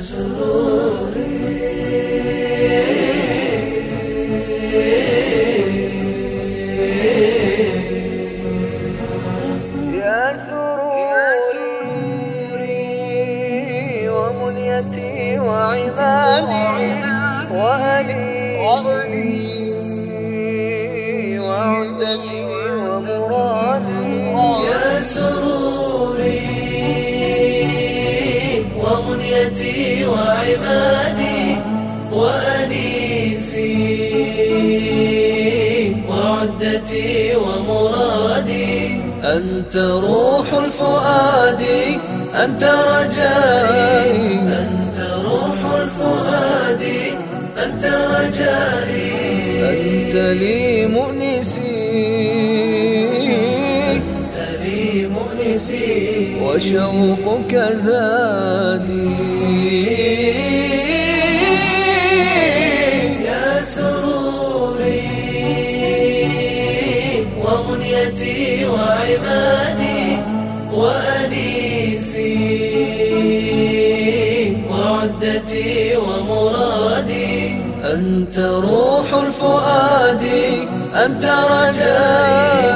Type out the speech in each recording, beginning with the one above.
سروري ومنيتي وعبادي وأنيسي وأنيسي وعدتي ومرادي. أنت روح الفؤاد أنت رجائي. أنت روح الفؤاد أنت رجائي. أنت لي مؤنسي. أنت لي مؤنسي. وشوقك زادي. ومنيتي وعبادي وأنيسي وعدتي ومرادي. أنت روح الفؤاد أنت رجائي.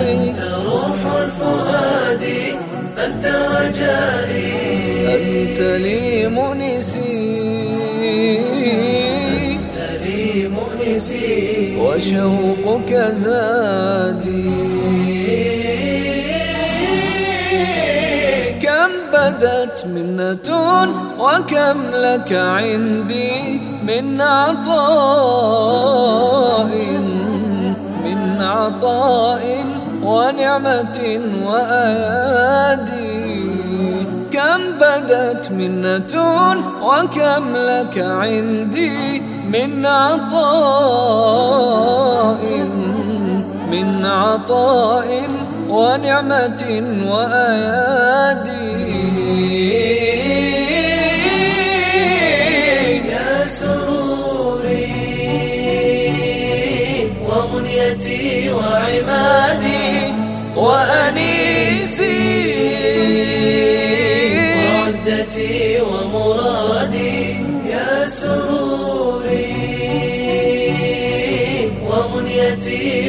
أنت روح الفؤاد أنت رجائي. أنت لي مؤنسي. مؤنسي وشوقك زادي كم بدت منة وكم لك عندي من عطاء من عطاء ونعمة وأيادي كم بدت منة وكم لك عندي من عطاء من عطاء ونعمة وأيادي. يا سروري ومنيتي وعمادي وأنيسي وعدتي ومرادي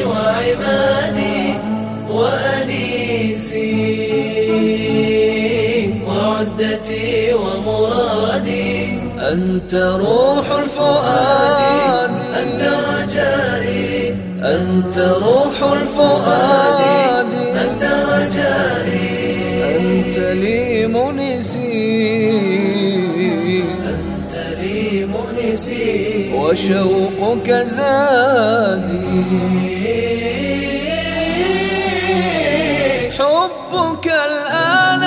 وعمادي وأنيسي وعدتي ومرادي. أنت روح الفؤاد. أنت رجائي. أنت روح الفؤاد. مؤنسي وشوقك زادي. حبك الآن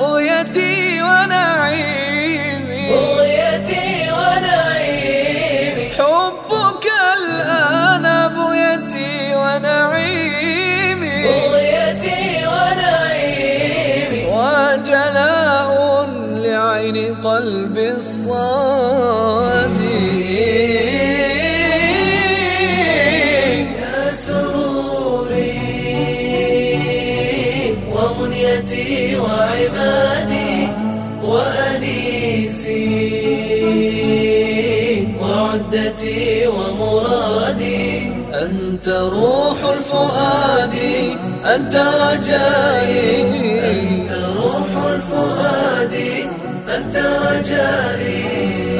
بغيتي ونعيمي. بغيتي ونعيمي. حبك الآن بغيتي ونعيمي. بغيتي ونعيمي. وجلاء لعين قلبي الصادي وعبادي وأنيسي وعدتي ومرادي. أنت روح الفؤاد أنت رجائي. أنت روح الفؤاد أنت رجائي.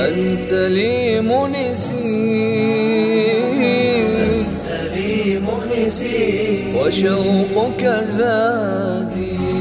أنت لي منسي أنت لي مؤنسي وشوقك زادي.